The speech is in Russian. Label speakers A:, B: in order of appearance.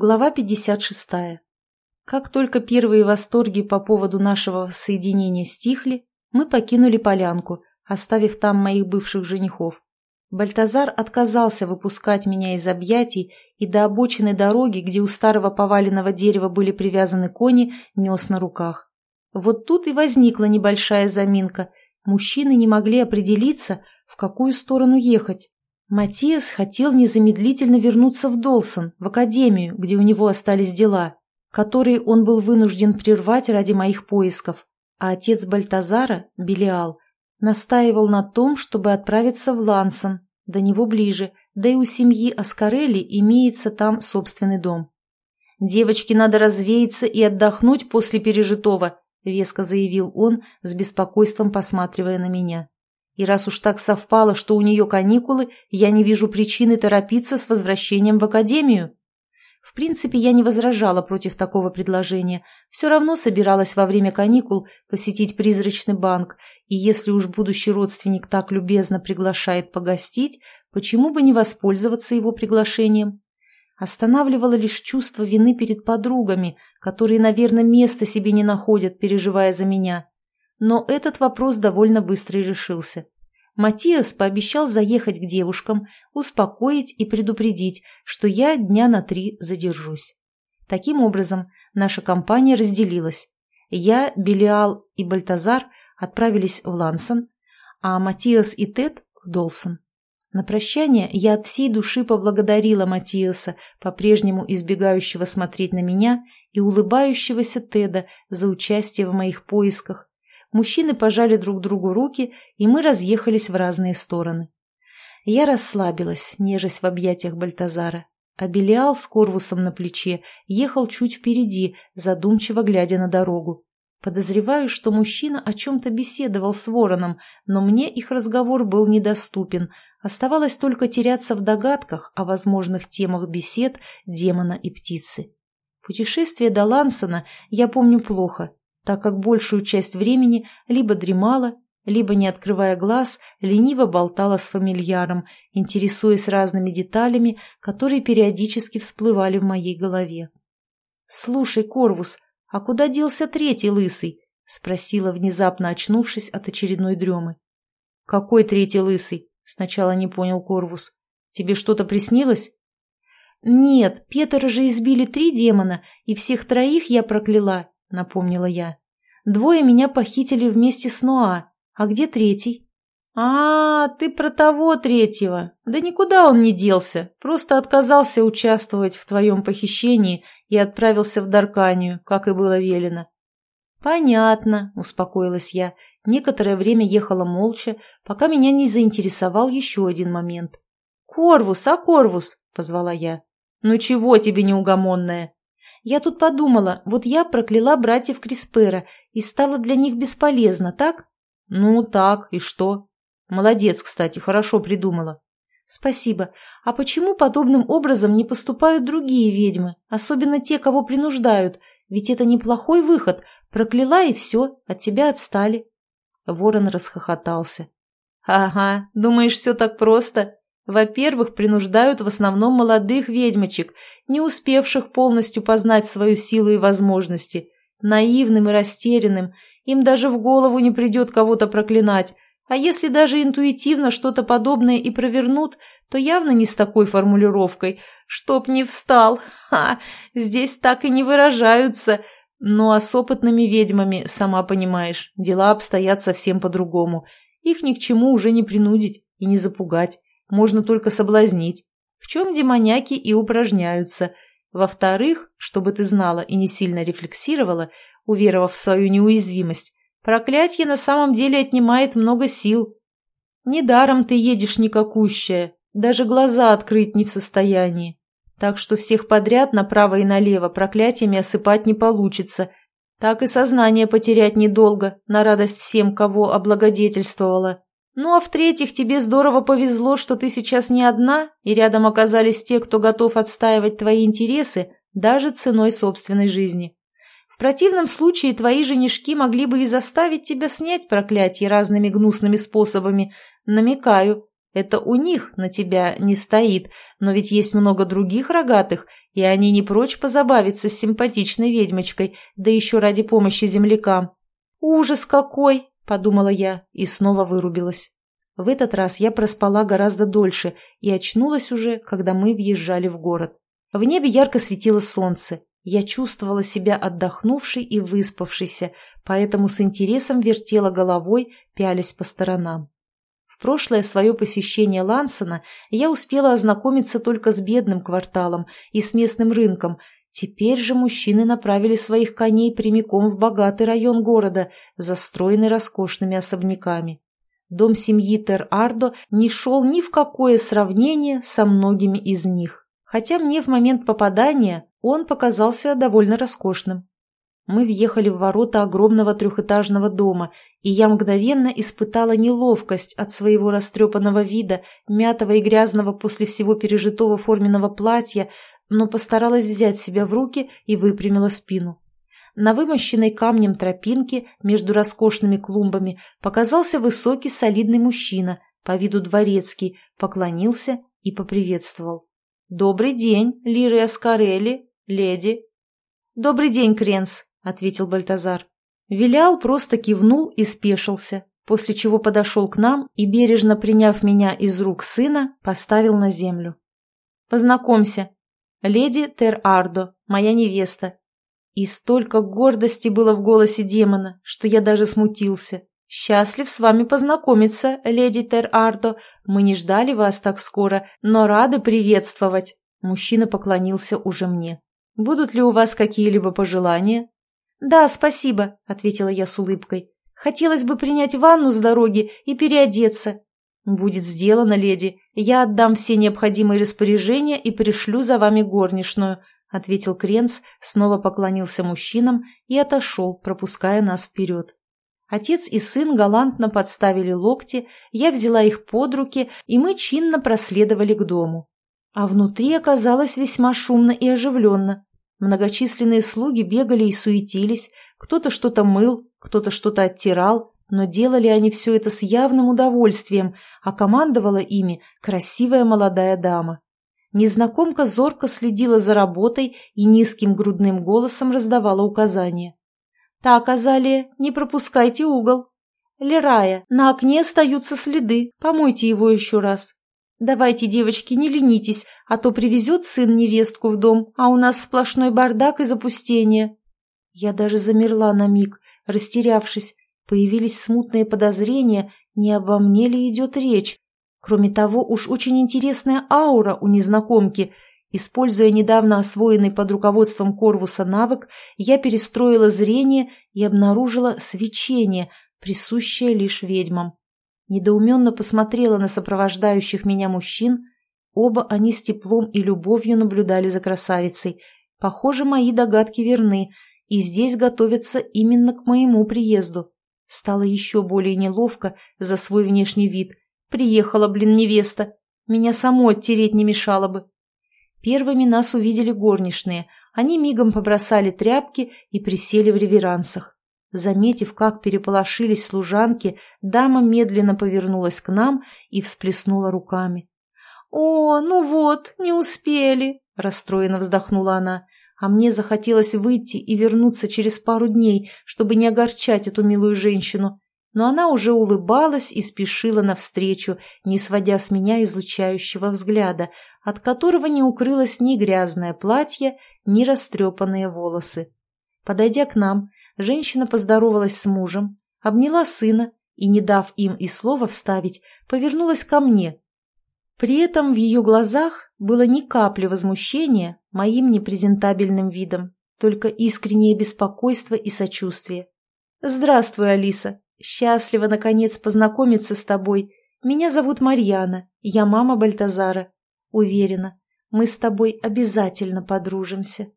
A: Глава 56. Как только первые восторги по поводу нашего соединения стихли, мы покинули полянку, оставив там моих бывших женихов. Бальтазар отказался выпускать меня из объятий и до обочины дороги, где у старого поваленного дерева были привязаны кони, нес на руках. Вот тут и возникла небольшая заминка. Мужчины не могли определиться, в какую сторону ехать. Матиас хотел незамедлительно вернуться в Долсон, в академию, где у него остались дела, которые он был вынужден прервать ради моих поисков, а отец Бальтазара, Белиал, настаивал на том, чтобы отправиться в Лансон, до него ближе, да и у семьи Аскарелли имеется там собственный дом. «Девочке надо развеяться и отдохнуть после пережитого», — веско заявил он, с беспокойством посматривая на меня. И раз уж так совпало, что у нее каникулы, я не вижу причины торопиться с возвращением в академию. В принципе, я не возражала против такого предложения. Все равно собиралась во время каникул посетить призрачный банк, и если уж будущий родственник так любезно приглашает погостить, почему бы не воспользоваться его приглашением? Останавливало лишь чувство вины перед подругами, которые, наверное, места себе не находят, переживая за меня. Но этот вопрос довольно быстро решился. Матиас пообещал заехать к девушкам, успокоить и предупредить, что я дня на три задержусь. Таким образом, наша компания разделилась. Я, Белиал и Бальтазар отправились в Лансон, а Матиас и Тед – в Долсон. На прощание я от всей души поблагодарила Матиаса, по-прежнему избегающего смотреть на меня, и улыбающегося Теда за участие в моих поисках, мужчины пожали друг другу руки, и мы разъехались в разные стороны. Я расслабилась, нежась в объятиях Бальтазара, а Белиал с Корвусом на плече ехал чуть впереди, задумчиво глядя на дорогу. Подозреваю, что мужчина о чем-то беседовал с вороном, но мне их разговор был недоступен, оставалось только теряться в догадках о возможных темах бесед демона и птицы. Путешествие до Лансона я помню плохо, так как большую часть времени либо дремала, либо, не открывая глаз, лениво болтала с фамильяром, интересуясь разными деталями, которые периодически всплывали в моей голове. «Слушай, Корвус, а куда делся третий лысый?» — спросила, внезапно очнувшись от очередной дремы. «Какой третий лысый?» — сначала не понял Корвус. «Тебе что-то приснилось?» «Нет, Петера же избили три демона, и всех троих я прокляла», — напомнила я. «Двое меня похитили вместе с Ноа. А где третий?» «А, ты про того третьего. Да никуда он не делся. Просто отказался участвовать в твоем похищении и отправился в Дарканию, как и было велено». «Понятно», — успокоилась я. Некоторое время ехала молча, пока меня не заинтересовал еще один момент. «Корвус, а Корвус!» — позвала я. «Ну чего тебе неугомонная?» Я тут подумала, вот я прокляла братьев Криспера и стала для них бесполезна, так? Ну, так, и что? Молодец, кстати, хорошо придумала. Спасибо. А почему подобным образом не поступают другие ведьмы, особенно те, кого принуждают? Ведь это неплохой выход. Прокляла и все, от тебя отстали. Ворон расхохотался. Ага, думаешь, все так просто? Во-первых, принуждают в основном молодых ведьмочек, не успевших полностью познать свою силу и возможности. Наивным и растерянным им даже в голову не придет кого-то проклинать, а если даже интуитивно что-то подобное и провернут, то явно не с такой формулировкой. Чтоб не встал. Ха! Здесь так и не выражаются. Ну а с опытными ведьмами, сама понимаешь, дела обстоят совсем по-другому. Их ни к чему уже не принудить и не запугать можно только соблазнить, в чем демоняки и упражняются. Во-вторых, чтобы ты знала и не сильно рефлексировала, уверовав в свою неуязвимость, проклятие на самом деле отнимает много сил. Недаром ты едешь никакущая, даже глаза открыть не в состоянии. Так что всех подряд направо и налево проклятиями осыпать не получится. Так и сознание потерять недолго, на радость всем, кого облагодетельствовала. Ну а в-третьих, тебе здорово повезло, что ты сейчас не одна, и рядом оказались те, кто готов отстаивать твои интересы даже ценой собственной жизни. В противном случае твои женишки могли бы и заставить тебя снять проклятие разными гнусными способами. Намекаю, Это у них на тебя не стоит, но ведь есть много других рогатых, и они не прочь позабавиться с симпатичной ведьмочкой, да еще ради помощи землякам. «Ужас какой!» – подумала я и снова вырубилась. В этот раз я проспала гораздо дольше и очнулась уже, когда мы въезжали в город. В небе ярко светило солнце. Я чувствовала себя отдохнувшей и выспавшейся, поэтому с интересом вертела головой, пялясь по сторонам. В прошлое свое посещение Лансона я успела ознакомиться только с бедным кварталом и с местным рынком. Теперь же мужчины направили своих коней прямиком в богатый район города, застроенный роскошными особняками. Дом семьи Тер-Ардо не шел ни в какое сравнение со многими из них, хотя мне в момент попадания он показался довольно роскошным. Мы въехали в ворота огромного трехэтажного дома, и я мгновенно испытала неловкость от своего растрепанного вида, мятого и грязного после всего пережитого форменного платья, но постаралась взять себя в руки и выпрямила спину. На вымощенной камнем тропинке между роскошными клумбами показался высокий солидный мужчина, по виду дворецкий, поклонился и поприветствовал. «Добрый день, Лирия Скорелли, леди!» «Добрый день, Кренс!» — ответил Бальтазар. Вилял просто кивнул и спешился, после чего подошел к нам и, бережно приняв меня из рук сына, поставил на землю. «Познакомься, леди Тер-Ардо, моя невеста». И столько гордости было в голосе демона, что я даже смутился. «Счастлив с вами познакомиться, леди Тер-Ардо. Мы не ждали вас так скоро, но рады приветствовать». Мужчина поклонился уже мне. «Будут ли у вас какие-либо пожелания?» «Да, спасибо», — ответила я с улыбкой. «Хотелось бы принять ванну с дороги и переодеться». «Будет сделано, леди. Я отдам все необходимые распоряжения и пришлю за вами горничную», — ответил Кренц, снова поклонился мужчинам и отошел, пропуская нас вперед. Отец и сын галантно подставили локти, я взяла их под руки, и мы чинно проследовали к дому. А внутри оказалось весьма шумно и оживленно. Многочисленные слуги бегали и суетились, кто-то что-то мыл, кто-то что-то оттирал, но делали они все это с явным удовольствием, а командовала ими красивая молодая дама. Незнакомка зорко следила за работой и низким грудным голосом раздавала указания. «Так, Азалия, не пропускайте угол. Лерая, на окне остаются следы, помойте его еще раз. «Давайте, девочки, не ленитесь, а то привезет сын невестку в дом, а у нас сплошной бардак и запустение». Я даже замерла на миг, растерявшись. Появились смутные подозрения, не обо мне ли идет речь. Кроме того, уж очень интересная аура у незнакомки. Используя недавно освоенный под руководством Корвуса навык, я перестроила зрение и обнаружила свечение, присущее лишь ведьмам недоуменно посмотрела на сопровождающих меня мужчин. Оба они с теплом и любовью наблюдали за красавицей. Похоже, мои догадки верны, и здесь готовятся именно к моему приезду. Стало еще более неловко за свой внешний вид. Приехала, блин, невеста. Меня само оттереть не мешало бы. Первыми нас увидели горничные. Они мигом побросали тряпки и присели в реверансах. Заметив, как переполошились служанки, дама медленно повернулась к нам и всплеснула руками. «О, ну вот, не успели!» – расстроенно вздохнула она. А мне захотелось выйти и вернуться через пару дней, чтобы не огорчать эту милую женщину. Но она уже улыбалась и спешила навстречу, не сводя с меня изучающего взгляда, от которого не укрылось ни грязное платье, ни растрепанные волосы. Подойдя к нам, женщина поздоровалась с мужем, обняла сына и, не дав им и слова вставить, повернулась ко мне. При этом в ее глазах было ни капли возмущения моим непрезентабельным видом, только искреннее беспокойство и сочувствие. «Здравствуй, Алиса. Счастлива, наконец, познакомиться с тобой. Меня зовут Марьяна, я мама Бальтазара. Уверена, мы с тобой обязательно подружимся».